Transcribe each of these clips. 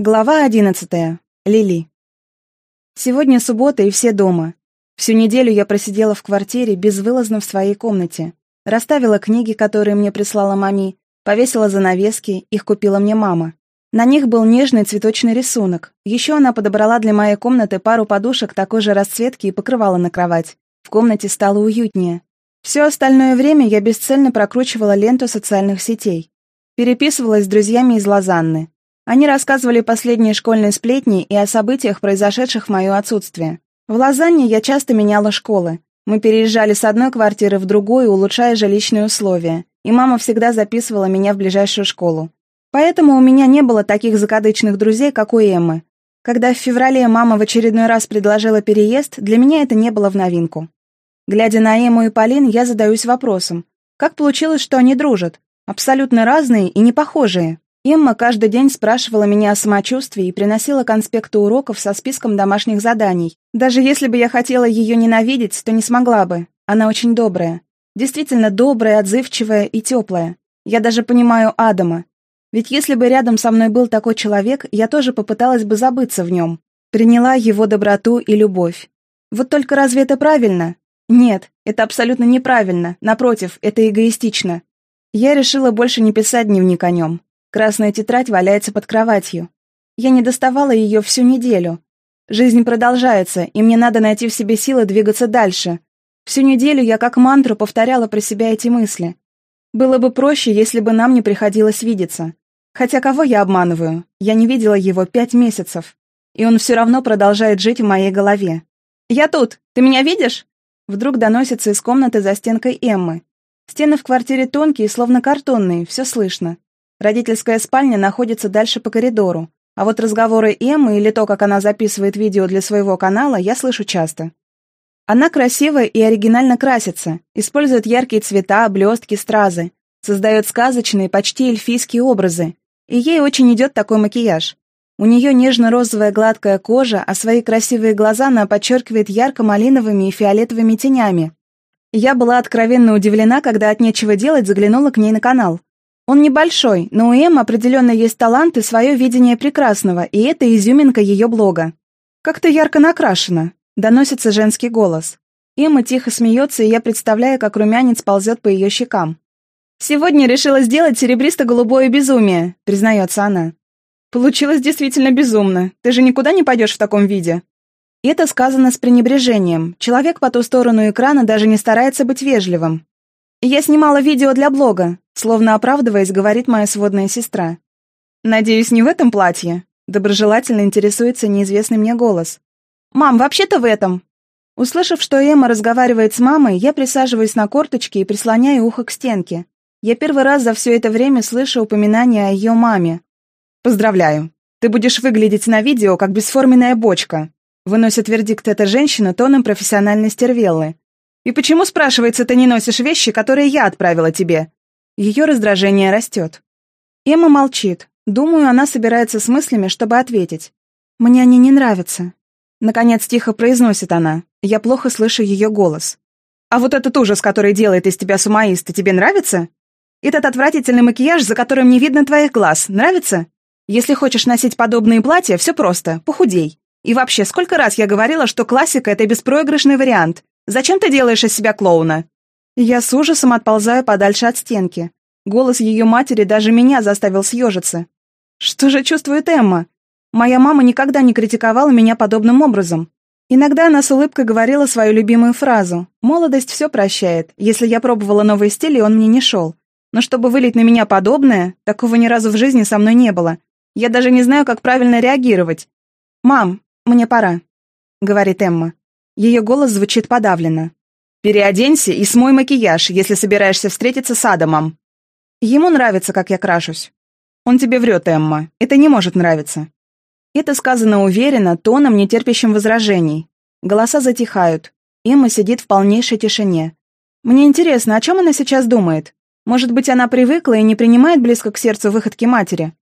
Глава одиннадцатая. Лили. Сегодня суббота и все дома. Всю неделю я просидела в квартире, безвылазно в своей комнате. Расставила книги, которые мне прислала мами, повесила занавески, их купила мне мама. На них был нежный цветочный рисунок. Еще она подобрала для моей комнаты пару подушек такой же расцветки и покрывала на кровать. В комнате стало уютнее. Все остальное время я бесцельно прокручивала ленту социальных сетей. Переписывалась с друзьями из Лозанны. Они рассказывали последние школьные сплетни и о событиях, произошедших в мое отсутствие. В Лозанне я часто меняла школы. Мы переезжали с одной квартиры в другую, улучшая жилищные условия, и мама всегда записывала меня в ближайшую школу. Поэтому у меня не было таких закадычных друзей, как у Эммы. Когда в феврале мама в очередной раз предложила переезд, для меня это не было в новинку. Глядя на Эмму и Полин, я задаюсь вопросом, как получилось, что они дружат? Абсолютно разные и не похожие. Эмма каждый день спрашивала меня о самочувствии и приносила конспекты уроков со списком домашних заданий. Даже если бы я хотела ее ненавидеть, то не смогла бы. Она очень добрая. Действительно добрая, отзывчивая и теплая. Я даже понимаю Адама. Ведь если бы рядом со мной был такой человек, я тоже попыталась бы забыться в нем. Приняла его доброту и любовь. Вот только разве это правильно? Нет, это абсолютно неправильно. Напротив, это эгоистично. Я решила больше не писать дневник о нем. Красная тетрадь валяется под кроватью. Я не доставала ее всю неделю. Жизнь продолжается, и мне надо найти в себе силы двигаться дальше. Всю неделю я как мантру повторяла про себя эти мысли. Было бы проще, если бы нам не приходилось видеться. Хотя кого я обманываю? Я не видела его пять месяцев. И он все равно продолжает жить в моей голове. «Я тут! Ты меня видишь?» Вдруг доносится из комнаты за стенкой Эммы. Стены в квартире тонкие, словно картонные, все слышно. Родительская спальня находится дальше по коридору, а вот разговоры Эммы или то, как она записывает видео для своего канала, я слышу часто. Она красиво и оригинально красится, использует яркие цвета, блестки, стразы, создает сказочные, почти эльфийские образы, и ей очень идет такой макияж. У нее нежно-розовая гладкая кожа, а свои красивые глаза она подчеркивает ярко-малиновыми и фиолетовыми тенями. Я была откровенно удивлена, когда от нечего делать заглянула к ней на канал. Он небольшой, но у Эм определенно есть талант и свое видение прекрасного, и это изюминка ее блога. «Как-то ярко накрашено», — доносится женский голос. Эмма тихо смеется, и я представляю, как румянец ползет по ее щекам. «Сегодня решила сделать серебристо-голубое безумие», — признается она. «Получилось действительно безумно. Ты же никуда не пойдешь в таком виде». Это сказано с пренебрежением. Человек по ту сторону экрана даже не старается быть вежливым. «Я снимала видео для блога», Словно оправдываясь, говорит моя сводная сестра. «Надеюсь, не в этом платье?» Доброжелательно интересуется неизвестный мне голос. «Мам, вообще-то в этом!» Услышав, что Эмма разговаривает с мамой, я присаживаюсь на корточки и прислоняю ухо к стенке. Я первый раз за все это время слышу упоминание о ее маме. «Поздравляю. Ты будешь выглядеть на видео, как бесформенная бочка», выносит вердикт эта женщина тоном профессиональной стервеллы. «И почему, спрашивается, ты не носишь вещи, которые я отправила тебе? Ее раздражение растет. Эмма молчит. Думаю, она собирается с мыслями, чтобы ответить. «Мне они не нравятся». Наконец тихо произносит она. Я плохо слышу ее голос. «А вот этот ужас, который делает из тебя сумаиста, тебе нравится? Этот отвратительный макияж, за которым не видно твоих глаз, нравится? Если хочешь носить подобные платья, все просто, похудей. И вообще, сколько раз я говорила, что классика — это беспроигрышный вариант. Зачем ты делаешь из себя клоуна?» Я с ужасом отползаю подальше от стенки. Голос ее матери даже меня заставил съежиться. Что же чувствует Эмма? Моя мама никогда не критиковала меня подобным образом. Иногда она с улыбкой говорила свою любимую фразу «Молодость все прощает. Если я пробовала новый стиль, и он мне не шел. Но чтобы вылить на меня подобное, такого ни разу в жизни со мной не было. Я даже не знаю, как правильно реагировать. «Мам, мне пора», — говорит Эмма. Ее голос звучит подавленно. Переоденься и смой макияж, если собираешься встретиться с Адамом. Ему нравится, как я крашусь. Он тебе врет, Эмма. Это не может нравиться. Это сказано уверенно, тоном, не терпящим возражений. Голоса затихают. Эмма сидит в полнейшей тишине. Мне интересно, о чем она сейчас думает? Может быть, она привыкла и не принимает близко к сердцу выходки матери?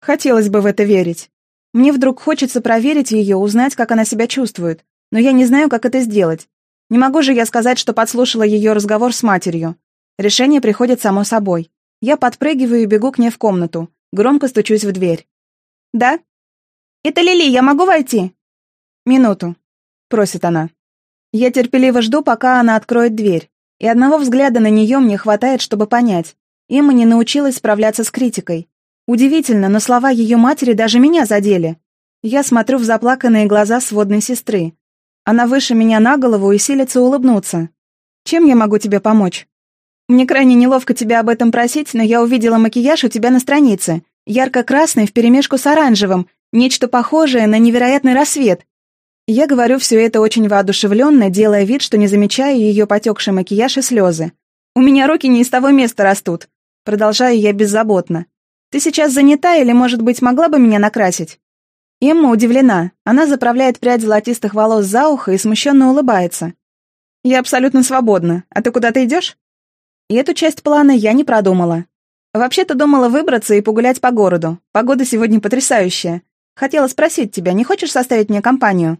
Хотелось бы в это верить. Мне вдруг хочется проверить ее, узнать, как она себя чувствует. Но я не знаю, как это сделать. Не могу же я сказать, что подслушала ее разговор с матерью. Решение приходит само собой. Я подпрыгиваю и бегу к ней в комнату. Громко стучусь в дверь. «Да?» «Это Лили, я могу войти?» «Минуту», — просит она. Я терпеливо жду, пока она откроет дверь, и одного взгляда на нее мне хватает, чтобы понять. Эмма не научилась справляться с критикой. Удивительно, но слова ее матери даже меня задели. Я смотрю в заплаканные глаза сводной сестры. Она выше меня на голову и силится улыбнуться. «Чем я могу тебе помочь?» «Мне крайне неловко тебя об этом просить, но я увидела макияж у тебя на странице. Ярко-красный вперемешку с оранжевым, нечто похожее на невероятный рассвет. Я говорю все это очень воодушевленно, делая вид, что не замечаю ее потекший макияж и слезы. «У меня руки не из того места растут», — продолжаю я беззаботно. «Ты сейчас занята или, может быть, могла бы меня накрасить?» Эмма удивлена. Она заправляет прядь золотистых волос за ухо и смущенно улыбается. «Я абсолютно свободна. А ты куда-то идешь?» И эту часть плана я не продумала. Вообще-то думала выбраться и погулять по городу. Погода сегодня потрясающая. Хотела спросить тебя, не хочешь составить мне компанию?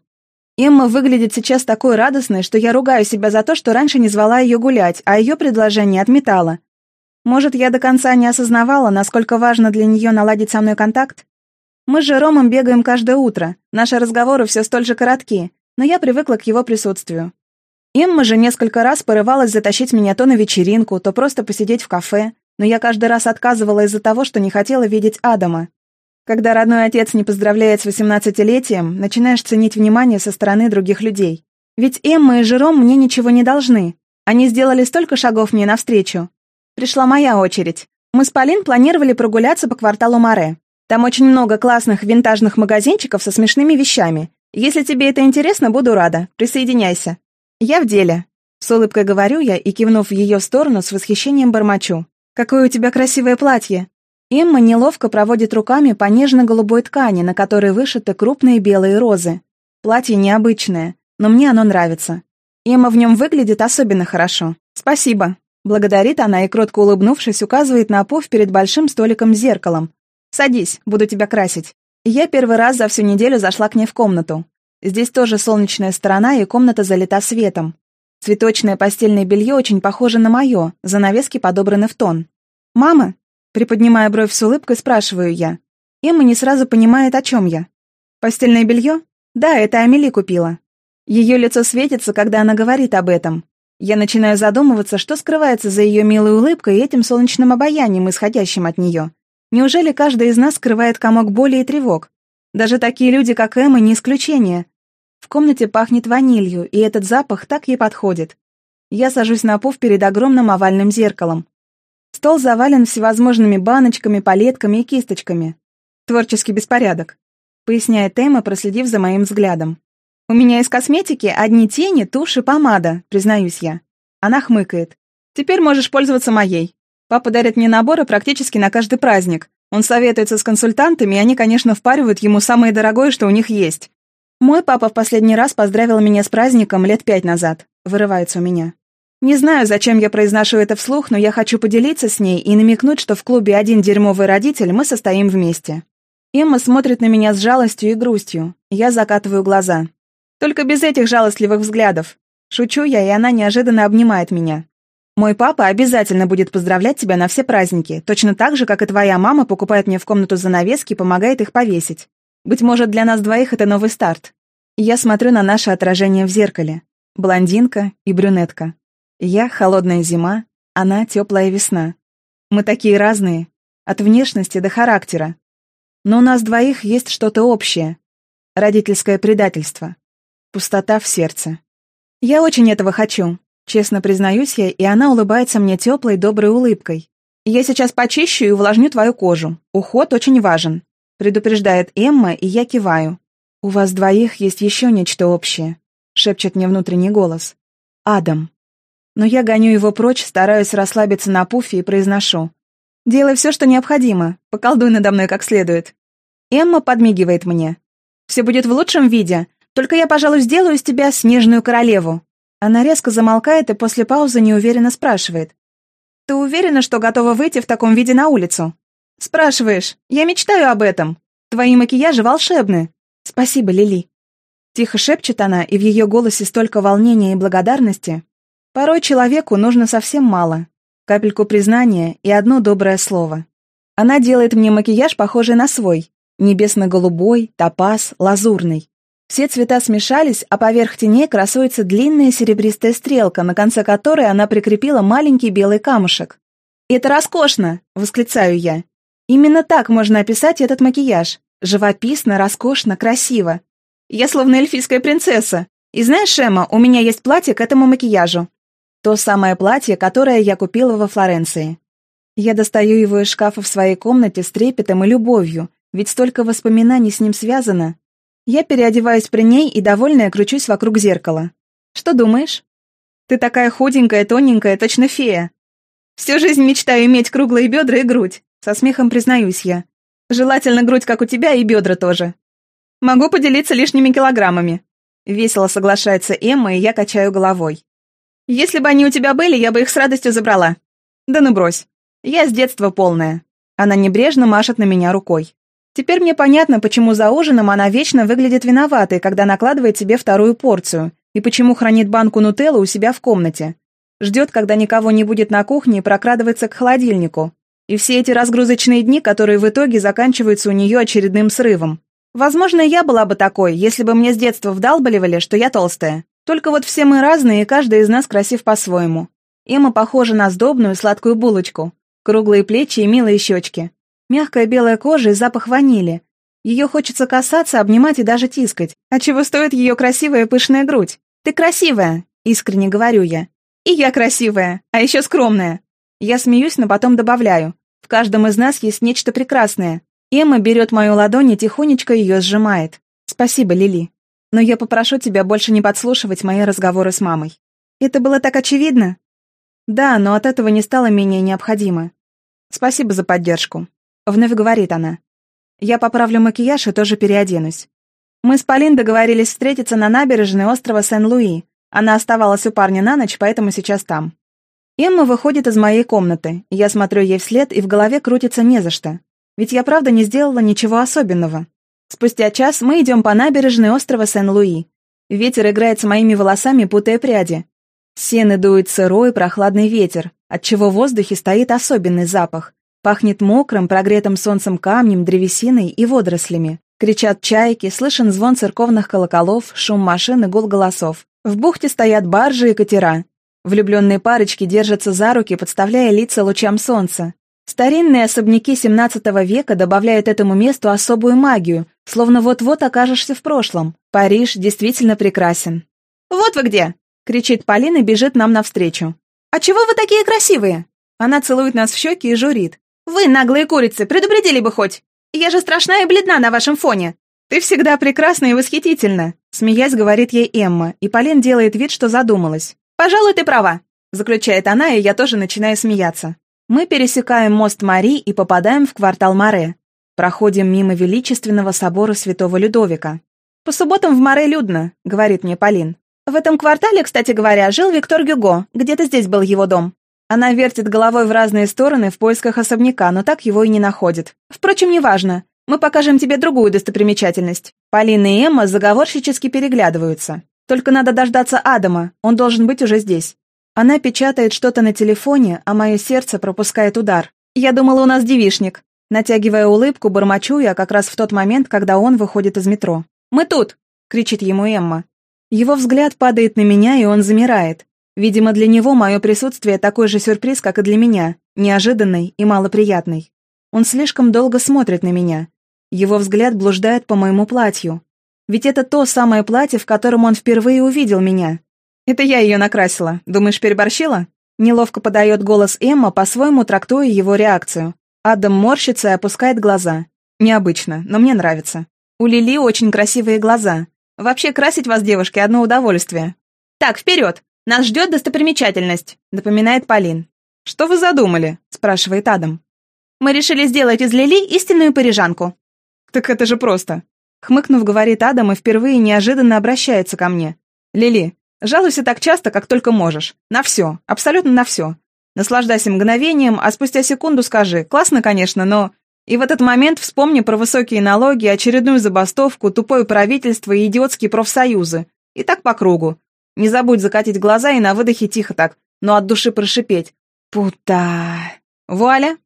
Эмма выглядит сейчас такой радостной, что я ругаю себя за то, что раньше не звала ее гулять, а ее предложение отметала. Может, я до конца не осознавала, насколько важно для нее наладить со мной контакт? Мы с Жеромом бегаем каждое утро, наши разговоры все столь же коротки, но я привыкла к его присутствию. Эмма же несколько раз порывалась затащить меня то на вечеринку, то просто посидеть в кафе, но я каждый раз отказывала из-за того, что не хотела видеть Адама. Когда родной отец не поздравляет с восемнадцатилетием, начинаешь ценить внимание со стороны других людей. Ведь Эмма и Жером мне ничего не должны. Они сделали столько шагов мне навстречу. Пришла моя очередь. Мы с Полин планировали прогуляться по кварталу Море. Там очень много классных винтажных магазинчиков со смешными вещами. Если тебе это интересно, буду рада. Присоединяйся. Я в деле. С улыбкой говорю я и, кивнув в ее сторону, с восхищением бормочу. «Какое у тебя красивое платье! Эмма неловко проводит руками по нежно-голубой ткани, на которой вышиты крупные белые розы. Платье необычное, но мне оно нравится. Эмма в нем выглядит особенно хорошо. Спасибо. Благодарит она и, кротко улыбнувшись, указывает на пуф перед большим столиком с зеркалом. «Садись, буду тебя красить». Я первый раз за всю неделю зашла к ней в комнату. Здесь тоже солнечная сторона, и комната залита светом. Цветочное постельное белье очень похоже на мое, занавески подобраны в тон. «Мама, Приподнимая бровь с улыбкой, спрашиваю я. Эмма не сразу понимает, о чем я. «Постельное белье? Да, это Амели купила». Ее лицо светится, когда она говорит об этом. Я начинаю задумываться, что скрывается за ее милой улыбкой и этим солнечным обаянием, исходящим от нее. Неужели каждый из нас скрывает комок боли и тревог? Даже такие люди, как Эмма, не исключение. В комнате пахнет ванилью, и этот запах так ей подходит. Я сажусь на пуф перед огромным овальным зеркалом. Стол завален всевозможными баночками, палетками и кисточками. Творческий беспорядок, поясняет Эмма, проследив за моим взглядом. У меня из косметики одни тени, тушь и помада, признаюсь я. Она хмыкает. Теперь можешь пользоваться моей. Папа дарит мне наборы практически на каждый праздник. Он советуется с консультантами, и они, конечно, впаривают ему самое дорогое, что у них есть. Мой папа в последний раз поздравил меня с праздником лет пять назад. Вырывается у меня. Не знаю, зачем я произношу это вслух, но я хочу поделиться с ней и намекнуть, что в клубе «Один дерьмовый родитель» мы состоим вместе. Эмма смотрит на меня с жалостью и грустью. Я закатываю глаза. Только без этих жалостливых взглядов. Шучу я, и она неожиданно обнимает меня. Мой папа обязательно будет поздравлять тебя на все праздники, точно так же, как и твоя мама покупает мне в комнату занавески и помогает их повесить. Быть может, для нас двоих это новый старт. Я смотрю на наше отражение в зеркале. Блондинка и брюнетка. Я — холодная зима, она — теплая весна. Мы такие разные, от внешности до характера. Но у нас двоих есть что-то общее. Родительское предательство. Пустота в сердце. Я очень этого хочу, честно признаюсь я, и она улыбается мне теплой, доброй улыбкой. Я сейчас почищу и увлажню твою кожу. Уход очень важен. Предупреждает Эмма, и я киваю. У вас двоих есть еще нечто общее, шепчет мне внутренний голос. Адам. Но я гоню его прочь, стараюсь расслабиться на пуфе и произношу. «Делай все, что необходимо. Поколдуй надо мной как следует». Эмма подмигивает мне. «Все будет в лучшем виде. Только я, пожалуй, сделаю из тебя снежную королеву». Она резко замолкает и после паузы неуверенно спрашивает. «Ты уверена, что готова выйти в таком виде на улицу?» «Спрашиваешь. Я мечтаю об этом. Твои макияжи волшебны». «Спасибо, Лили». Тихо шепчет она, и в ее голосе столько волнения и благодарности, Порой человеку нужно совсем мало. Капельку признания и одно доброе слово. Она делает мне макияж, похожий на свой. Небесно-голубой, топаз, лазурный. Все цвета смешались, а поверх теней красуется длинная серебристая стрелка, на конце которой она прикрепила маленький белый камушек. «Это роскошно!» — восклицаю я. Именно так можно описать этот макияж. Живописно, роскошно, красиво. Я словно эльфийская принцесса. И знаешь, Шема, у меня есть платье к этому макияжу. То самое платье, которое я купила во Флоренции. Я достаю его из шкафа в своей комнате с трепетом и любовью, ведь столько воспоминаний с ним связано. Я переодеваюсь при ней и, довольная, кручусь вокруг зеркала. Что думаешь? Ты такая худенькая, тоненькая, точно фея. Всю жизнь мечтаю иметь круглые бедра и грудь. Со смехом признаюсь я. Желательно грудь, как у тебя, и бедра тоже. Могу поделиться лишними килограммами. Весело соглашается Эмма, и я качаю головой. Если бы они у тебя были, я бы их с радостью забрала. Да ну брось. Я с детства полная. Она небрежно машет на меня рукой. Теперь мне понятно, почему за ужином она вечно выглядит виноватой, когда накладывает себе вторую порцию, и почему хранит банку нутеллы у себя в комнате. Ждет, когда никого не будет на кухне, и прокрадывается к холодильнику. И все эти разгрузочные дни, которые в итоге заканчиваются у нее очередным срывом. Возможно, я была бы такой, если бы мне с детства вдалбливали, что я толстая. Только вот все мы разные, и каждый из нас красив по-своему. Эмма похожа на сдобную сладкую булочку. Круглые плечи и милые щечки. Мягкая белая кожа и запах ванили. Ее хочется касаться, обнимать и даже тискать. А чего стоит ее красивая пышная грудь? Ты красивая, искренне говорю я. И я красивая, а еще скромная. Я смеюсь, но потом добавляю. В каждом из нас есть нечто прекрасное. Эмма берет мою ладонь и тихонечко ее сжимает. Спасибо, Лили. Но я попрошу тебя больше не подслушивать мои разговоры с мамой. Это было так очевидно? Да, но от этого не стало менее необходимо. Спасибо за поддержку. Вновь говорит она. Я поправлю макияж и тоже переоденусь. Мы с Полин договорились встретиться на набережной острова Сен-Луи. Она оставалась у парня на ночь, поэтому сейчас там. Эмма выходит из моей комнаты. Я смотрю ей вслед, и в голове крутится не за что. Ведь я правда не сделала ничего особенного. Спустя час мы идем по набережной острова Сен-Луи. Ветер играет с моими волосами, путая пряди. Сены дует сырой, прохладный ветер, отчего в воздухе стоит особенный запах. Пахнет мокрым, прогретым солнцем камнем, древесиной и водорослями. Кричат чайки, слышен звон церковных колоколов, шум машин и гул голосов. В бухте стоят баржи и катера. Влюбленные парочки держатся за руки, подставляя лица лучам солнца. Старинные особняки XVII века добавляют этому месту особую магию, словно вот-вот окажешься в прошлом. Париж действительно прекрасен. «Вот вы где!» — кричит Полина и бежит нам навстречу. «А чего вы такие красивые?» Она целует нас в щеки и журит. «Вы, наглые курицы, предупредили бы хоть! Я же страшна и бледна на вашем фоне!» «Ты всегда прекрасна и восхитительна!» Смеясь, говорит ей Эмма, и Полин делает вид, что задумалась. «Пожалуй, ты права!» Заключает она, и я тоже начинаю смеяться. Мы пересекаем мост Мари и попадаем в квартал Море. Проходим мимо величественного собора Святого Людовика. «По субботам в Море людно», — говорит мне Полин. «В этом квартале, кстати говоря, жил Виктор Гюго. Где-то здесь был его дом. Она вертит головой в разные стороны в поисках особняка, но так его и не находит. Впрочем, неважно. Мы покажем тебе другую достопримечательность. Полина и Эмма заговорщически переглядываются. Только надо дождаться Адама, он должен быть уже здесь. Она печатает что-то на телефоне, а мое сердце пропускает удар. Я думала, у нас девишник. Натягивая улыбку, бормочу я как раз в тот момент, когда он выходит из метро. «Мы тут!» — кричит ему Эмма. Его взгляд падает на меня, и он замирает. Видимо, для него мое присутствие такой же сюрприз, как и для меня, неожиданный и малоприятный. Он слишком долго смотрит на меня. Его взгляд блуждает по моему платью. Ведь это то самое платье, в котором он впервые увидел меня. Это я ее накрасила. Думаешь, переборщила? Неловко подает голос Эмма, по-своему трактуя его реакцию. Адам морщится и опускает глаза. Необычно, но мне нравится. У Лили очень красивые глаза. Вообще, красить вас, девушки, одно удовольствие. Так, вперед! Нас ждет достопримечательность», — напоминает Полин. «Что вы задумали?» — спрашивает Адам. «Мы решили сделать из Лили истинную парижанку». «Так это же просто». Хмыкнув, говорит Адам и впервые неожиданно обращается ко мне. «Лили, жалуйся так часто, как только можешь. На все, абсолютно на все. Наслаждайся мгновением, а спустя секунду скажи, классно, конечно, но... И в этот момент вспомни про высокие налоги, очередную забастовку, тупое правительство и идиотские профсоюзы. И так по кругу. Не забудь закатить глаза и на выдохе тихо так, но от души прошипеть. «Пута!» Вуаля!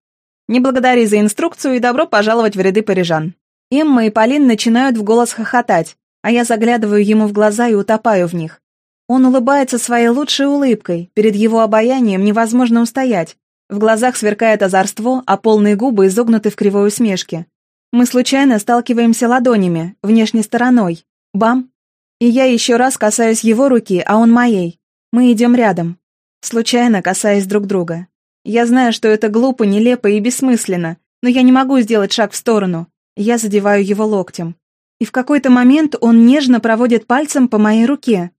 Не благодари за инструкцию и добро пожаловать в ряды парижан. Эмма и Полин начинают в голос хохотать, а я заглядываю ему в глаза и утопаю в них. Он улыбается своей лучшей улыбкой, перед его обаянием невозможно устоять. В глазах сверкает озорство, а полные губы изогнуты в кривой усмешке. Мы случайно сталкиваемся ладонями, внешней стороной. Бам! И я еще раз касаюсь его руки, а он моей. Мы идем рядом. Случайно касаясь друг друга. Я знаю, что это глупо, нелепо и бессмысленно, но я не могу сделать шаг в сторону. Я задеваю его локтем. И в какой-то момент он нежно проводит пальцем по моей руке.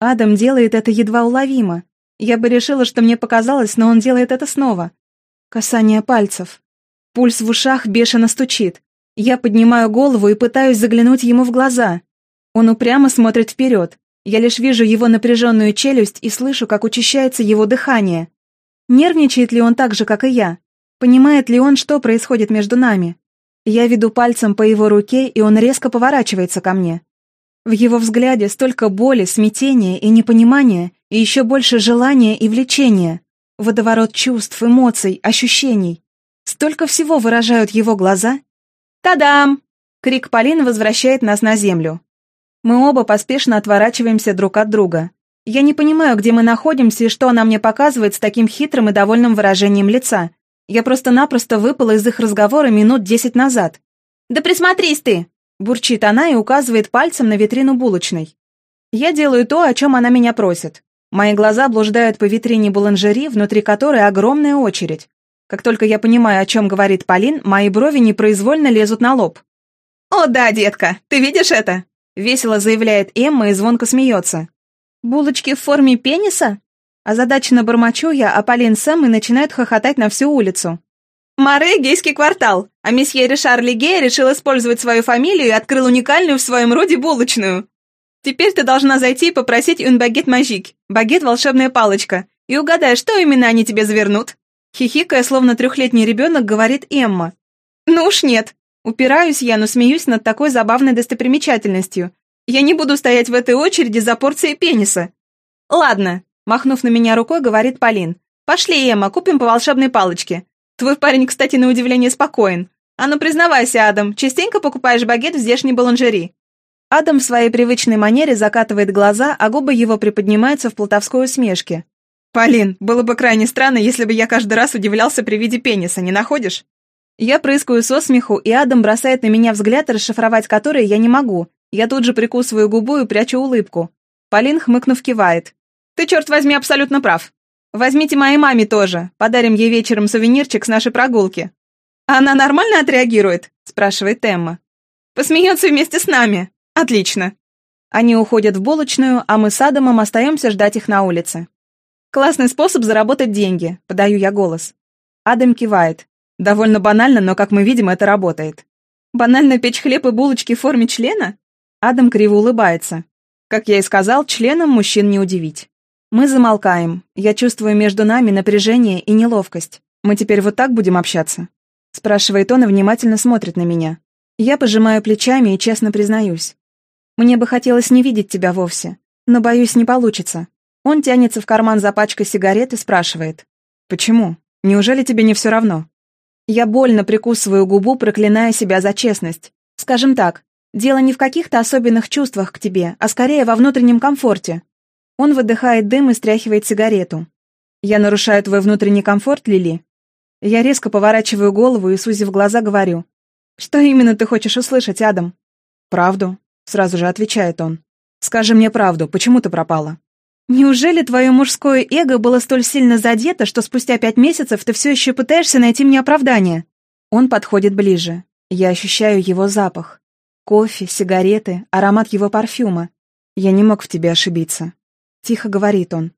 Адам делает это едва уловимо. Я бы решила, что мне показалось, но он делает это снова. Касание пальцев. Пульс в ушах бешено стучит. Я поднимаю голову и пытаюсь заглянуть ему в глаза. Он упрямо смотрит вперед. Я лишь вижу его напряженную челюсть и слышу, как учащается его дыхание. Нервничает ли он так же, как и я? Понимает ли он, что происходит между нами? Я веду пальцем по его руке, и он резко поворачивается ко мне. В его взгляде столько боли, смятения и непонимания, и еще больше желания и влечения. Водоворот чувств, эмоций, ощущений. Столько всего выражают его глаза. «Та-дам!» Крик Полины возвращает нас на землю. Мы оба поспешно отворачиваемся друг от друга. Я не понимаю, где мы находимся и что она мне показывает с таким хитрым и довольным выражением лица. Я просто-напросто выпала из их разговора минут десять назад. «Да присмотрись ты!» – бурчит она и указывает пальцем на витрину булочной. Я делаю то, о чем она меня просит. Мои глаза блуждают по витрине буланжери, внутри которой огромная очередь. Как только я понимаю, о чем говорит Полин, мои брови непроизвольно лезут на лоб. «О да, детка, ты видишь это?» — весело заявляет Эмма и звонко смеется. «Булочки в форме пениса?» Озадаченно бормочу я, а Полин Сэм и начинают хохотать на всю улицу. «Море — гейский квартал, а месье Ришар Легей решил использовать свою фамилию и открыл уникальную в своем роде булочную. Теперь ты должна зайти и попросить un мажик, багет волшебная палочка, и угадай, что именно они тебе завернут». Хихикая, словно трехлетний ребенок, говорит Эмма. «Ну уж нет». Упираюсь я, но смеюсь над такой забавной достопримечательностью. Я не буду стоять в этой очереди за порцией пениса. «Ладно», Махнув на меня рукой, говорит Полин. «Пошли, Эмма, купим по волшебной палочке. Твой парень, кстати, на удивление спокоен. А ну признавайся, Адам, частенько покупаешь багет в здешней баланжери?» Адам в своей привычной манере закатывает глаза, а губы его приподнимаются в плутовской усмешке. «Полин, было бы крайне странно, если бы я каждый раз удивлялся при виде пениса, не находишь?» Я прыскаю со смеху, и Адам бросает на меня взгляд, расшифровать который я не могу. Я тут же прикусываю губу и прячу улыбку. Полин, хмыкнув, кивает. Ты, черт возьми, абсолютно прав. Возьмите моей маме тоже. Подарим ей вечером сувенирчик с нашей прогулки. Она нормально отреагирует? Спрашивает Эмма. Посмеется вместе с нами. Отлично. Они уходят в булочную, а мы с Адамом остаемся ждать их на улице. Классный способ заработать деньги, подаю я голос. Адам кивает. Довольно банально, но, как мы видим, это работает. Банально печь хлеб и булочки в форме члена? Адам криво улыбается. Как я и сказал, членом мужчин не удивить. Мы замолкаем. Я чувствую между нами напряжение и неловкость. Мы теперь вот так будем общаться? Спрашивает он и внимательно смотрит на меня. Я пожимаю плечами и честно признаюсь. Мне бы хотелось не видеть тебя вовсе, но, боюсь, не получится. Он тянется в карман за пачкой сигарет и спрашивает. «Почему? Неужели тебе не все равно?» Я больно прикусываю губу, проклиная себя за честность. Скажем так, дело не в каких-то особенных чувствах к тебе, а скорее во внутреннем комфорте. Он выдыхает дым и стряхивает сигарету. «Я нарушаю твой внутренний комфорт, Лили?» Я резко поворачиваю голову и, сузив глаза, говорю. «Что именно ты хочешь услышать, Адам?» «Правду», — сразу же отвечает он. «Скажи мне правду, почему ты пропала?» «Неужели твое мужское эго было столь сильно задето, что спустя пять месяцев ты все еще пытаешься найти мне оправдание?» Он подходит ближе. Я ощущаю его запах. Кофе, сигареты, аромат его парфюма. Я не мог в тебе ошибиться. — тихо говорит он.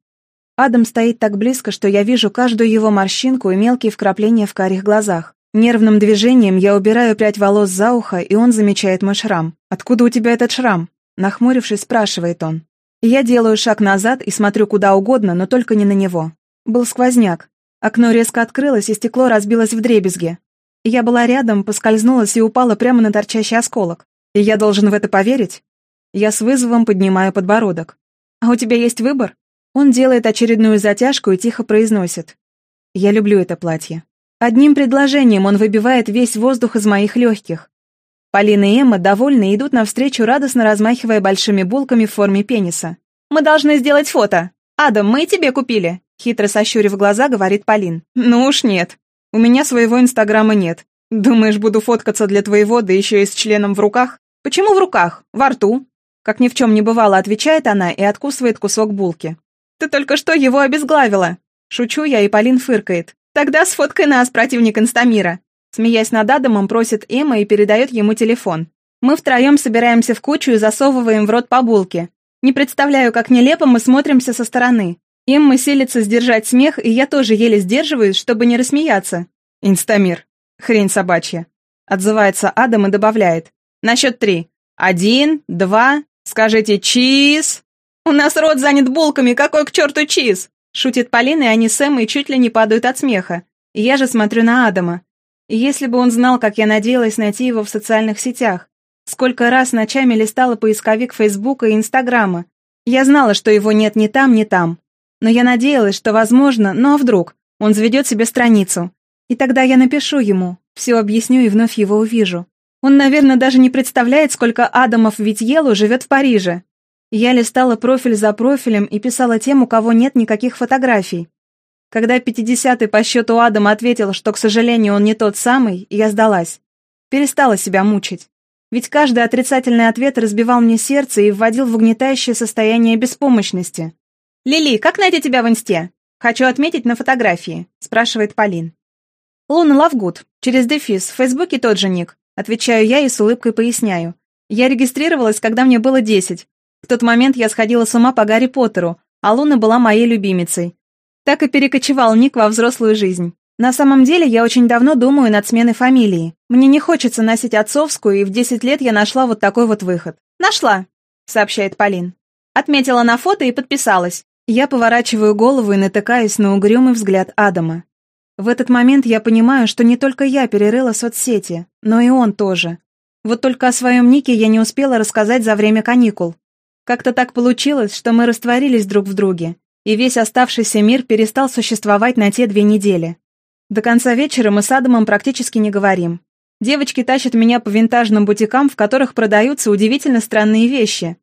Адам стоит так близко, что я вижу каждую его морщинку и мелкие вкрапления в карих глазах. Нервным движением я убираю прядь волос за ухо, и он замечает мой шрам. «Откуда у тебя этот шрам?» Нахмурившись, спрашивает он. Я делаю шаг назад и смотрю куда угодно, но только не на него. Был сквозняк. Окно резко открылось, и стекло разбилось в дребезги. Я была рядом, поскользнулась и упала прямо на торчащий осколок. И я должен в это поверить? Я с вызовом поднимаю подбородок. «А у тебя есть выбор?» Он делает очередную затяжку и тихо произносит. «Я люблю это платье». Одним предложением он выбивает весь воздух из моих легких. Полина и Эмма, довольны, идут навстречу, радостно размахивая большими булками в форме пениса. «Мы должны сделать фото! Адам, мы и тебе купили!» Хитро сощурив глаза, говорит Полин. «Ну уж нет. У меня своего инстаграма нет. Думаешь, буду фоткаться для твоего, да еще и с членом в руках? Почему в руках? Во рту?» Как ни в чем не бывало, отвечает она и откусывает кусок булки. «Ты только что его обезглавила!» Шучу я, и Полин фыркает. «Тогда сфоткай нас, противник Инстамира!» Смеясь над Адамом, просит Эмма и передает ему телефон. Мы втроем собираемся в кучу и засовываем в рот по булке. Не представляю, как нелепо мы смотримся со стороны. Эмма силится сдержать смех, и я тоже еле сдерживаюсь, чтобы не рассмеяться. «Инстамир. Хрень собачья». Отзывается Адам и добавляет. «На счет три. Один, два, скажите чиз!» «У нас рот занят булками, какой к черту чиз?» Шутит Полина, и они с Эммой чуть ли не падают от смеха. я же смотрю на Адама. Если бы он знал, как я надеялась найти его в социальных сетях, сколько раз ночами листала поисковик Фейсбука и Инстаграма, я знала, что его нет ни там, ни там. Но я надеялась, что, возможно, ну а вдруг, он заведет себе страницу. И тогда я напишу ему, все объясню и вновь его увижу. Он, наверное, даже не представляет, сколько Адамов Витьелу живет в Париже. Я листала профиль за профилем и писала тем, у кого нет никаких фотографий. Когда пятидесятый по счету Адам ответил, что, к сожалению, он не тот самый, я сдалась. Перестала себя мучить. Ведь каждый отрицательный ответ разбивал мне сердце и вводил в угнетающее состояние беспомощности. «Лили, как найти тебя в инсте? Хочу отметить на фотографии», — спрашивает Полин. «Луна Лавгуд. Через дефис. В Фейсбуке тот же ник», — отвечаю я и с улыбкой поясняю. «Я регистрировалась, когда мне было десять. В тот момент я сходила с ума по Гарри Поттеру, а Луна была моей любимицей. Так и перекочевал ник во взрослую жизнь. На самом деле, я очень давно думаю над сменой фамилии. Мне не хочется носить отцовскую, и в 10 лет я нашла вот такой вот выход. «Нашла», — сообщает Полин. Отметила на фото и подписалась. Я поворачиваю голову и натыкаюсь на угрюмый взгляд Адама. В этот момент я понимаю, что не только я перерыла соцсети, но и он тоже. Вот только о своем нике я не успела рассказать за время каникул. Как-то так получилось, что мы растворились друг в друге, и весь оставшийся мир перестал существовать на те две недели. До конца вечера мы с Адамом практически не говорим. Девочки тащат меня по винтажным бутикам, в которых продаются удивительно странные вещи.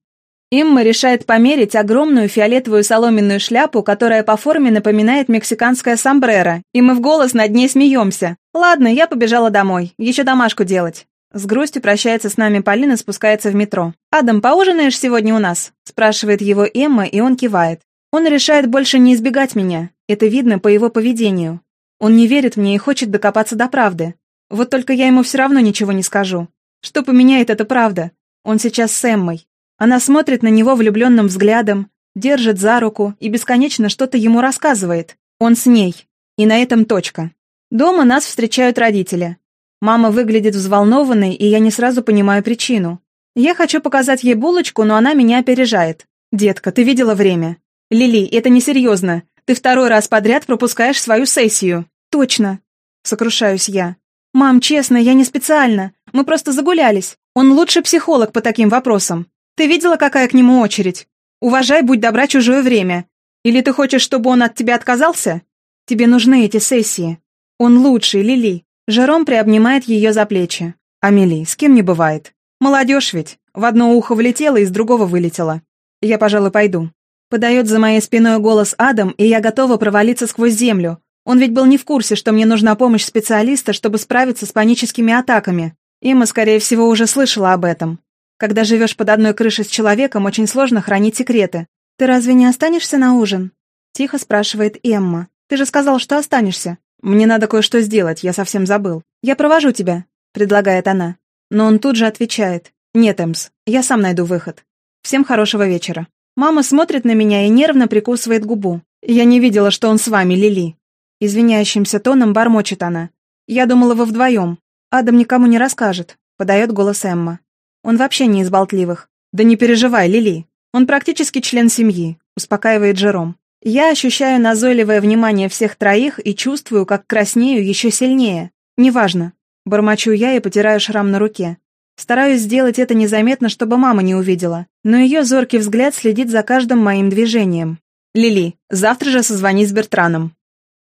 Имма решает померить огромную фиолетовую соломенную шляпу, которая по форме напоминает мексиканское сомбреро, и мы в голос над ней смеемся. «Ладно, я побежала домой, еще домашку делать». С грустью прощается с нами Полина, спускается в метро. «Адам, поужинаешь сегодня у нас?» спрашивает его Эмма, и он кивает. Он решает больше не избегать меня, это видно по его поведению. Он не верит мне и хочет докопаться до правды. Вот только я ему все равно ничего не скажу. Что поменяет эта правда? Он сейчас с Эммой. Она смотрит на него влюбленным взглядом, держит за руку и бесконечно что-то ему рассказывает. Он с ней. И на этом точка. Дома нас встречают родители. Мама выглядит взволнованной, и я не сразу понимаю причину. Я хочу показать ей булочку, но она меня опережает. «Детка, ты видела время?» «Лили, это несерьезно. Ты второй раз подряд пропускаешь свою сессию». «Точно», — сокрушаюсь я. «Мам, честно, я не специально. Мы просто загулялись. Он лучший психолог по таким вопросам. Ты видела, какая к нему очередь? Уважай, будь добра, чужое время. Или ты хочешь, чтобы он от тебя отказался? Тебе нужны эти сессии. Он лучший, Лили. Жером приобнимает ее за плечи. Амели, с кем не бывает. Молодежь ведь. В одно ухо влетела, из другого вылетела. Я, пожалуй, пойду. Подает за моей спиной голос Адам, и я готова провалиться сквозь землю. Он ведь был не в курсе, что мне нужна помощь специалиста, чтобы справиться с паническими атаками. Има, скорее всего, уже слышала об этом. Когда живешь под одной крышей с человеком, очень сложно хранить секреты. «Ты разве не останешься на ужин?» Тихо спрашивает Эмма. «Ты же сказал, что останешься». «Мне надо кое-что сделать, я совсем забыл». «Я провожу тебя», — предлагает она. Но он тут же отвечает. «Нет, Эмс, я сам найду выход. Всем хорошего вечера». Мама смотрит на меня и нервно прикусывает губу. «Я не видела, что он с вами, Лили». Извиняющимся тоном бормочет она. «Я думала, вы вдвоем. Адам никому не расскажет», — подает голос Эмма. Он вообще не из болтливых. Да не переживай, Лили. Он практически член семьи, успокаивает Жером. Я ощущаю назойливое внимание всех троих и чувствую, как краснею еще сильнее. Неважно. Бормочу я и потираю шрам на руке. Стараюсь сделать это незаметно, чтобы мама не увидела, но ее зоркий взгляд следит за каждым моим движением. «Лили, завтра же созвонись с Бертраном».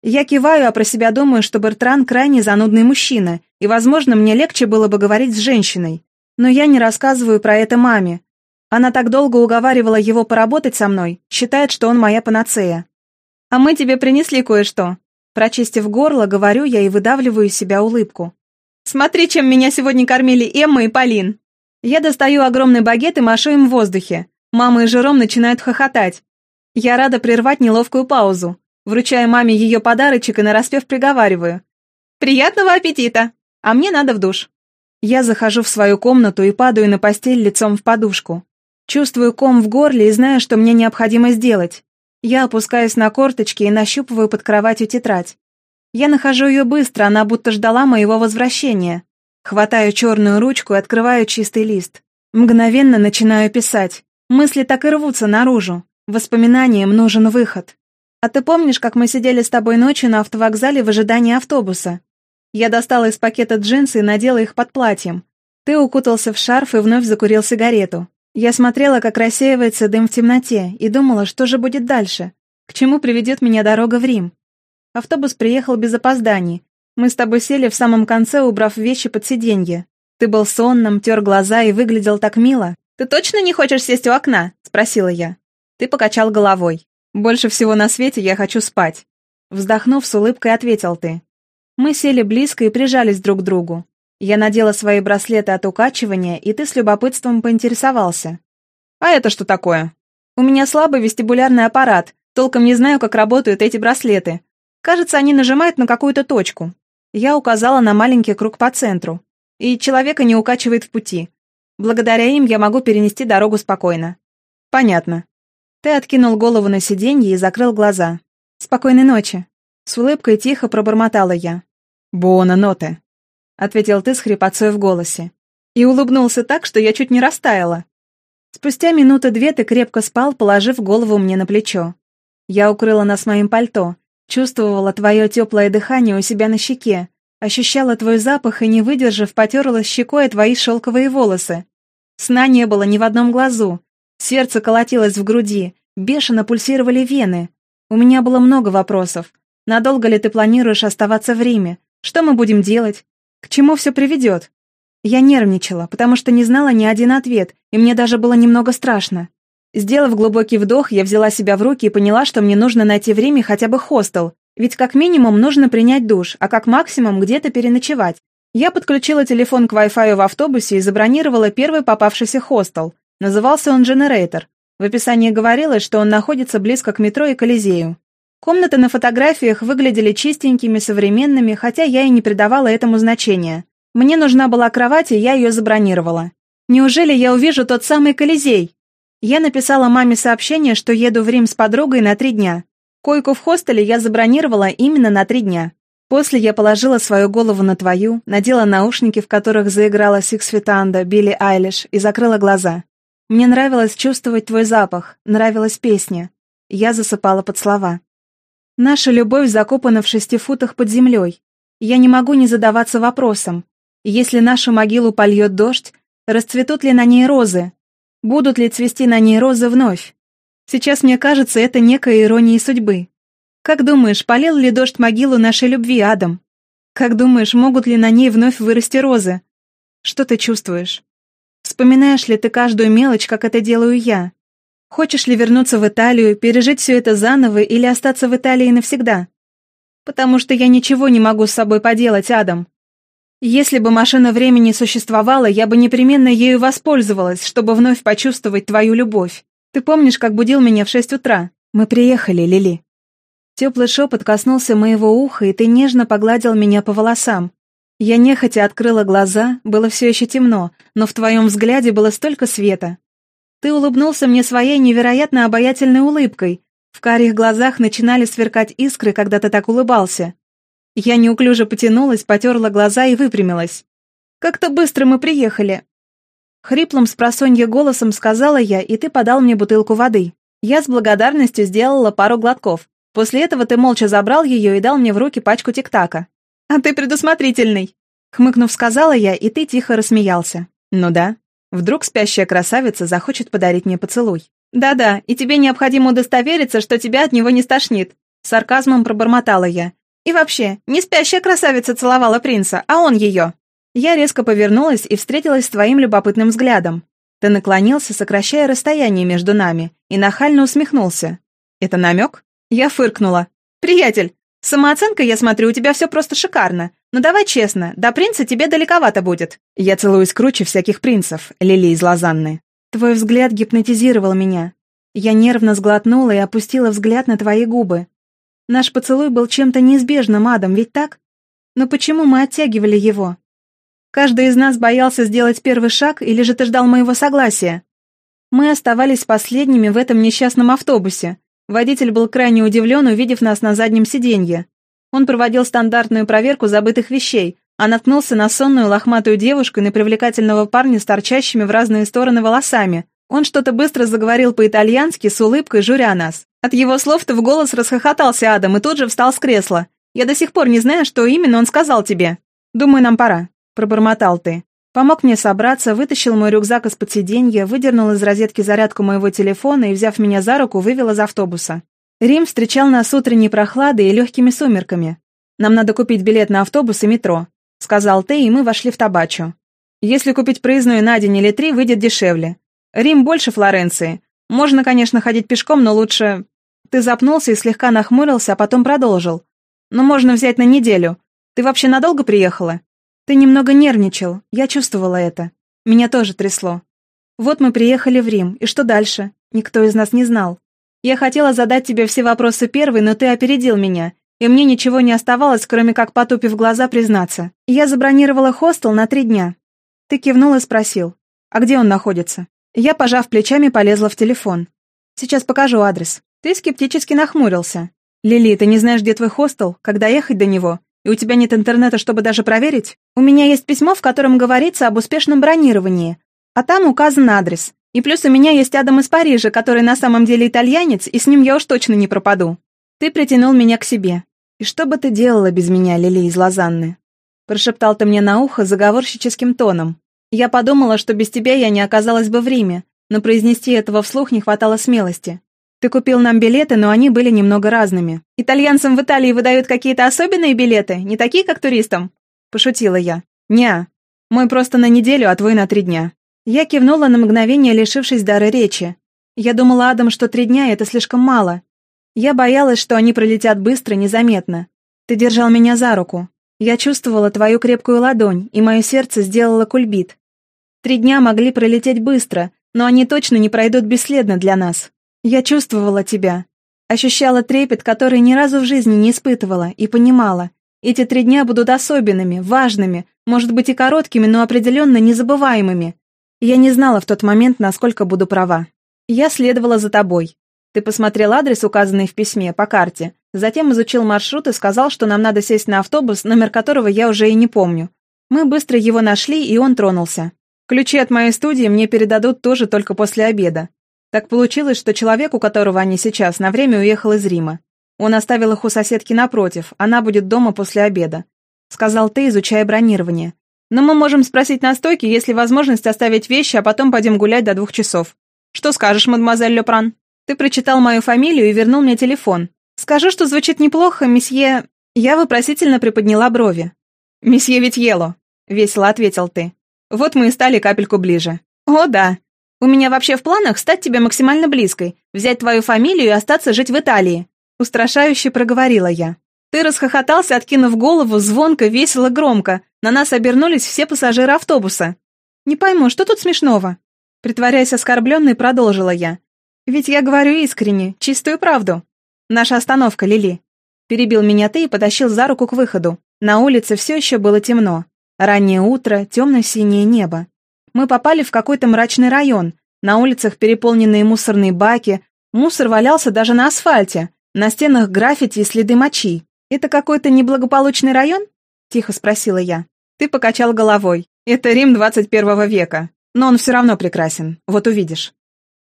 Я киваю, а про себя думаю, что Бертран крайне занудный мужчина, и, возможно, мне легче было бы говорить с женщиной. Но я не рассказываю про это маме. Она так долго уговаривала его поработать со мной, считает, что он моя панацея. А мы тебе принесли кое-что. Прочистив горло, говорю я и выдавливаю из себя улыбку. Смотри, чем меня сегодня кормили Эмма и Полин. Я достаю огромный багет и машу им в воздухе. Мама и Жером начинают хохотать. Я рада прервать неловкую паузу. Вручаю маме ее подарочек и нараспев приговариваю. «Приятного аппетита! А мне надо в душ». Я захожу в свою комнату и падаю на постель лицом в подушку. Чувствую ком в горле и знаю, что мне необходимо сделать. Я опускаюсь на корточки и нащупываю под кроватью тетрадь. Я нахожу ее быстро, она будто ждала моего возвращения. Хватаю черную ручку и открываю чистый лист. Мгновенно начинаю писать. Мысли так и рвутся наружу. Воспоминаниям нужен выход. А ты помнишь, как мы сидели с тобой ночью на автовокзале в ожидании автобуса? Я достала из пакета джинсы и надела их под платьем. Ты укутался в шарф и вновь закурил сигарету. Я смотрела, как рассеивается дым в темноте, и думала, что же будет дальше, к чему приведет меня дорога в Рим. Автобус приехал без опозданий. Мы с тобой сели в самом конце, убрав вещи под сиденье. Ты был сонным, тер глаза и выглядел так мило. «Ты точно не хочешь сесть у окна?» — спросила я. Ты покачал головой. «Больше всего на свете я хочу спать». Вздохнув с улыбкой, ответил ты. Мы сели близко и прижались друг к другу. Я надела свои браслеты от укачивания, и ты с любопытством поинтересовался. «А это что такое?» «У меня слабый вестибулярный аппарат, толком не знаю, как работают эти браслеты. Кажется, они нажимают на какую-то точку». Я указала на маленький круг по центру. И человека не укачивает в пути. Благодаря им я могу перенести дорогу спокойно. Понятно. Ты откинул голову на сиденье и закрыл глаза. Спокойной ночи. С улыбкой тихо пробормотала я. Буона ноте. — ответил ты с хрипотцой в голосе. И улыбнулся так, что я чуть не растаяла. Спустя минуты две ты крепко спал, положив голову мне на плечо. Я укрыла нас моим пальто, чувствовала твое теплое дыхание у себя на щеке, ощущала твой запах и, не выдержав, потерла щекой твои шелковые волосы. Сна не было ни в одном глазу. Сердце колотилось в груди, бешено пульсировали вены. У меня было много вопросов. Надолго ли ты планируешь оставаться в Риме? Что мы будем делать? К чему все приведет? Я нервничала, потому что не знала ни один ответ, и мне даже было немного страшно. Сделав глубокий вдох, я взяла себя в руки и поняла, что мне нужно найти в Риме хотя бы хостел, ведь как минимум нужно принять душ, а как максимум где-то переночевать. Я подключила телефон к Wi-Fi в автобусе и забронировала первый попавшийся хостел. Назывался он «Дженерейтор». В описании говорилось, что он находится близко к метро и Колизею. Комнаты на фотографиях выглядели чистенькими, современными, хотя я и не придавала этому значения. Мне нужна была кровать, и я ее забронировала. Неужели я увижу тот самый Колизей? Я написала маме сообщение, что еду в Рим с подругой на три дня. Койку в хостеле я забронировала именно на три дня. После я положила свою голову на твою, надела наушники, в которых заиграла Сикс Фитанда, Билли Айлиш, и закрыла глаза. Мне нравилось чувствовать твой запах, нравилась песня. Я засыпала под слова. Наша любовь закопана в шести футах под землей. Я не могу не задаваться вопросом. Если нашу могилу польет дождь, расцветут ли на ней розы? Будут ли цвести на ней розы вновь? Сейчас мне кажется, это некая ирония судьбы. Как думаешь, полил ли дождь могилу нашей любви, Адам? Как думаешь, могут ли на ней вновь вырасти розы? Что ты чувствуешь? Вспоминаешь ли ты каждую мелочь, как это делаю я? Хочешь ли вернуться в Италию, пережить все это заново или остаться в Италии навсегда? Потому что я ничего не могу с собой поделать, Адам. Если бы машина времени существовала, я бы непременно ею воспользовалась, чтобы вновь почувствовать твою любовь. Ты помнишь, как будил меня в шесть утра? Мы приехали, Лили. Теплый шепот коснулся моего уха, и ты нежно погладил меня по волосам. Я нехотя открыла глаза, было все еще темно, но в твоем взгляде было столько света. Ты улыбнулся мне своей невероятно обаятельной улыбкой. В карих глазах начинали сверкать искры, когда ты так улыбался. Я неуклюже потянулась, потерла глаза и выпрямилась. «Как-то быстро мы приехали». Хриплым с голосом сказала я, и ты подал мне бутылку воды. Я с благодарностью сделала пару глотков. После этого ты молча забрал ее и дал мне в руки пачку тик-така. «А ты предусмотрительный!» Хмыкнув, сказала я, и ты тихо рассмеялся. «Ну да, Вдруг спящая красавица захочет подарить мне поцелуй. «Да-да, и тебе необходимо удостовериться, что тебя от него не стошнит», — сарказмом пробормотала я. «И вообще, не спящая красавица целовала принца, а он ее». Я резко повернулась и встретилась с твоим любопытным взглядом. Ты наклонился, сокращая расстояние между нами, и нахально усмехнулся. Это намек? Я фыркнула. «Приятель, самооценка, я смотрю, у тебя все просто шикарно. Но давай честно, до принца тебе далековато будет». Я целуюсь круче всяких принцев, Лили из Лозанны. Твой взгляд гипнотизировал меня. Я нервно сглотнула и опустила взгляд на твои губы. Наш поцелуй был чем-то неизбежным, Адам, ведь так? Но почему мы оттягивали его? Каждый из нас боялся сделать первый шаг или же ты ждал моего согласия? Мы оставались последними в этом несчастном автобусе. Водитель был крайне удивлен, увидев нас на заднем сиденье. Он проводил стандартную проверку забытых вещей, а наткнулся на сонную лохматую девушку и на привлекательного парня с торчащими в разные стороны волосами. Он что-то быстро заговорил по-итальянски с улыбкой, журя нас. От его слов-то в голос расхохотался Адам и тут же встал с кресла. «Я до сих пор не знаю, что именно он сказал тебе. Думаю, нам пора». Пробормотал ты. Помог мне собраться, вытащил мой рюкзак из-под сиденья, выдернул из розетки зарядку моего телефона и, взяв меня за руку, вывел из автобуса. Рим встречал нас утренней прохладой и легкими сумерками. «Нам надо купить билет на автобус и метро», — сказал ты, и мы вошли в табачу. «Если купить проездную на день или три, выйдет дешевле. Рим больше Флоренции. Можно, конечно, ходить пешком, но лучше...» Ты запнулся и слегка нахмурился, а потом продолжил. «Но можно взять на неделю. Ты вообще надолго приехала?» Ты немного нервничал, я чувствовала это. Меня тоже трясло. Вот мы приехали в Рим, и что дальше? Никто из нас не знал. Я хотела задать тебе все вопросы первой, но ты опередил меня, и мне ничего не оставалось, кроме как, потупив глаза, признаться. Я забронировала хостел на три дня. Ты кивнул и спросил, а где он находится? Я, пожав плечами, полезла в телефон. Сейчас покажу адрес. Ты скептически нахмурился. Лили, ты не знаешь, где твой хостел? Когда ехать до него? И у тебя нет интернета, чтобы даже проверить? У меня есть письмо, в котором говорится об успешном бронировании. А там указан адрес. И плюс у меня есть Адам из Парижа, который на самом деле итальянец, и с ним я уж точно не пропаду. Ты притянул меня к себе. И что бы ты делала без меня, Лили из Лозанны? Прошептал ты мне на ухо заговорщическим тоном. Я подумала, что без тебя я не оказалась бы в Риме, но произнести этого вслух не хватало смелости. Ты купил нам билеты, но они были немного разными. Итальянцам в Италии выдают какие-то особенные билеты, не такие, как туристам?» Пошутила я. «Неа. Мой просто на неделю, а твой на три дня». Я кивнула на мгновение, лишившись дара речи. Я думала, Адам, что три дня — это слишком мало. Я боялась, что они пролетят быстро, незаметно. Ты держал меня за руку. Я чувствовала твою крепкую ладонь, и мое сердце сделало кульбит. Три дня могли пролететь быстро, но они точно не пройдут бесследно для нас. Я чувствовала тебя. Ощущала трепет, который ни разу в жизни не испытывала, и понимала. Эти три дня будут особенными, важными, может быть и короткими, но определенно незабываемыми. Я не знала в тот момент, насколько буду права. Я следовала за тобой. Ты посмотрел адрес, указанный в письме, по карте, затем изучил маршрут и сказал, что нам надо сесть на автобус, номер которого я уже и не помню. Мы быстро его нашли, и он тронулся. Ключи от моей студии мне передадут тоже только после обеда. Так получилось, что человек, у которого они сейчас, на время уехал из Рима. Он оставил их у соседки напротив, она будет дома после обеда. Сказал ты, изучая бронирование. Но мы можем спросить на стойке, есть ли возможность оставить вещи, а потом пойдем гулять до двух часов. Что скажешь, мадемуазель Лепран? Ты прочитал мою фамилию и вернул мне телефон. Скажу, что звучит неплохо, месье... Я вопросительно приподняла брови. «Месье Витьело», — весело ответил ты. «Вот мы и стали капельку ближе». «О, да, у меня вообще в планах стать тебе максимально близкой, взять твою фамилию и остаться жить в Италии», — устрашающе проговорила я. Ты расхохотался, откинув голову, звонко, весело, громко. На нас обернулись все пассажиры автобуса. «Не пойму, что тут смешного?» Притворяясь оскорбленной, продолжила я. «Ведь я говорю искренне, чистую правду. Наша остановка, Лили». Перебил меня ты и потащил за руку к выходу. На улице все еще было темно. Раннее утро, темно-синее небо. Мы попали в какой-то мрачный район. На улицах переполненные мусорные баки. Мусор валялся даже на асфальте. На стенах граффити и следы мочи. «Это какой-то неблагополучный район?» — тихо спросила я. Ты покачал головой. «Это Рим 21 века. Но он все равно прекрасен. Вот увидишь».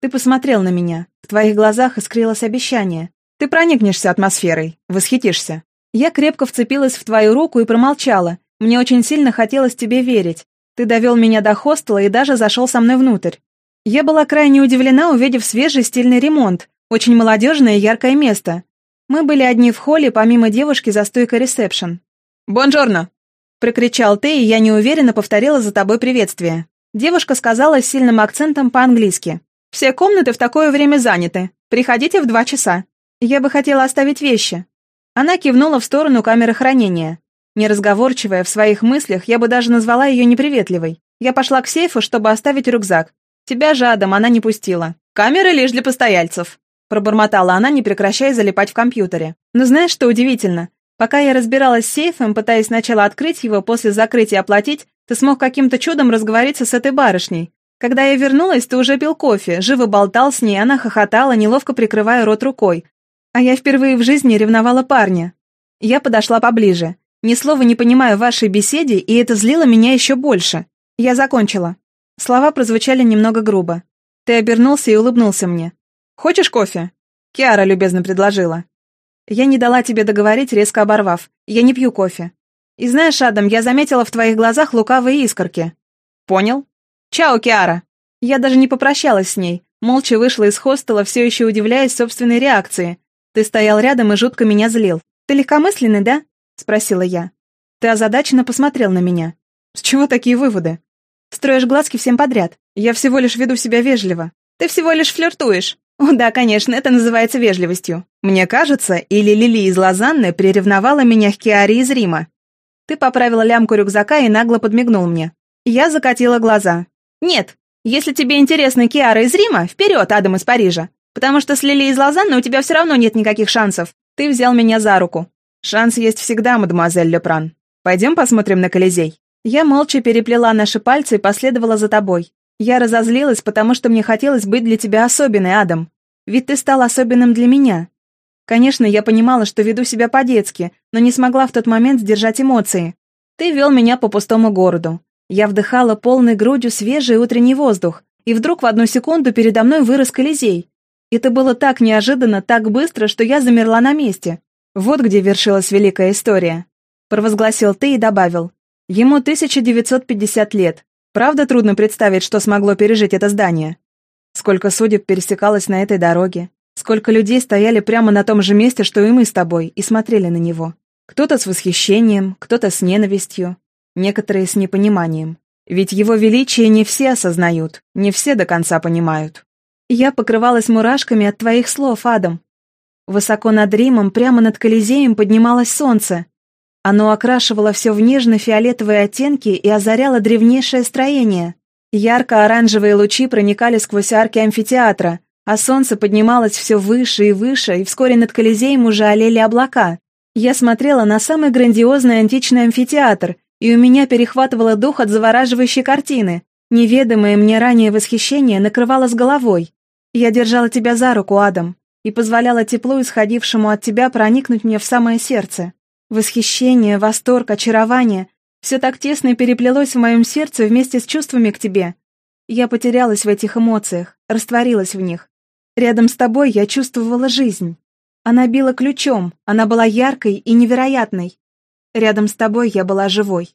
Ты посмотрел на меня. В твоих глазах искрилось обещание. Ты проникнешься атмосферой. Восхитишься. Я крепко вцепилась в твою руку и промолчала. Мне очень сильно хотелось тебе верить. Ты довел меня до хостела и даже зашел со мной внутрь. Я была крайне удивлена, увидев свежий стильный ремонт, очень молодежное и яркое место. Мы были одни в холле, помимо девушки за стойкой ресепшн. «Бонжорно!» Прокричал ты, и я неуверенно повторила за тобой приветствие. Девушка сказала с сильным акцентом по-английски. «Все комнаты в такое время заняты. Приходите в два часа. Я бы хотела оставить вещи». Она кивнула в сторону камеры хранения. Неразговорчивая в своих мыслях, я бы даже назвала ее неприветливой. Я пошла к сейфу, чтобы оставить рюкзак. Тебя же, Адам, она не пустила. Камеры лишь для постояльцев. Пробормотала она, не прекращая залипать в компьютере. Но знаешь, что удивительно? Пока я разбиралась с сейфом, пытаясь сначала открыть его, после закрытия оплатить, ты смог каким-то чудом разговориться с этой барышней. Когда я вернулась, ты уже пил кофе, живо болтал с ней, она хохотала, неловко прикрывая рот рукой. А я впервые в жизни ревновала парня. Я подошла поближе. Ни слова не понимаю вашей беседе, и это злило меня еще больше. Я закончила. Слова прозвучали немного грубо. Ты обернулся и улыбнулся мне. «Хочешь кофе?» Киара любезно предложила. Я не дала тебе договорить, резко оборвав. Я не пью кофе. И знаешь, Адам, я заметила в твоих глазах лукавые искорки. Понял? Чао, Киара. Я даже не попрощалась с ней. Молча вышла из хостела, все еще удивляясь собственной реакции. Ты стоял рядом и жутко меня злил. Ты легкомысленный, да? Спросила я. Ты озадаченно посмотрел на меня. С чего такие выводы? Строишь глазки всем подряд. Я всего лишь веду себя вежливо. Ты всего лишь флиртуешь. О, да, конечно, это называется вежливостью. Мне кажется, или Лили из Лозанны приревновала меня к Киаре из Рима. Ты поправила лямку рюкзака и нагло подмигнул мне. Я закатила глаза. Нет, если тебе интересна Киара из Рима, вперед, Адам из Парижа. Потому что с Лили из Лозанны у тебя все равно нет никаких шансов. Ты взял меня за руку. Шанс есть всегда, мадемуазель Лепран. Пойдем посмотрим на Колизей. Я молча переплела наши пальцы и последовала за тобой. Я разозлилась, потому что мне хотелось быть для тебя особенной, Адам. Ведь ты стал особенным для меня. Конечно, я понимала, что веду себя по-детски, но не смогла в тот момент сдержать эмоции. Ты вел меня по пустому городу. Я вдыхала полной грудью свежий утренний воздух, и вдруг в одну секунду передо мной вырос Колизей. Это было так неожиданно, так быстро, что я замерла на месте. Вот где вершилась великая история. Провозгласил ты и добавил. Ему 1950 лет, Правда трудно представить, что смогло пережить это здание? Сколько судеб пересекалось на этой дороге, сколько людей стояли прямо на том же месте, что и мы с тобой, и смотрели на него. Кто-то с восхищением, кто-то с ненавистью, некоторые с непониманием. Ведь его величие не все осознают, не все до конца понимают. Я покрывалась мурашками от твоих слов, Адам. Высоко над Римом, прямо над Колизеем поднималось солнце, оно окрашивало все в нежно-фиолетовые оттенки и озаряло древнейшее строение. Ярко-оранжевые лучи проникали сквозь арки амфитеатра, а солнце поднималось все выше и выше, и вскоре над Колизеем уже олели облака. Я смотрела на самый грандиозный античный амфитеатр, и у меня перехватывало дух от завораживающей картины. Неведомое мне ранее восхищение накрывало с головой. Я держала тебя за руку, Адам, и позволяла теплу, исходившему от тебя, проникнуть мне в самое сердце. Восхищение, восторг, очарование — все так тесно переплелось в моем сердце вместе с чувствами к тебе. Я потерялась в этих эмоциях, растворилась в них. Рядом с тобой я чувствовала жизнь. Она била ключом, она была яркой и невероятной. Рядом с тобой я была живой.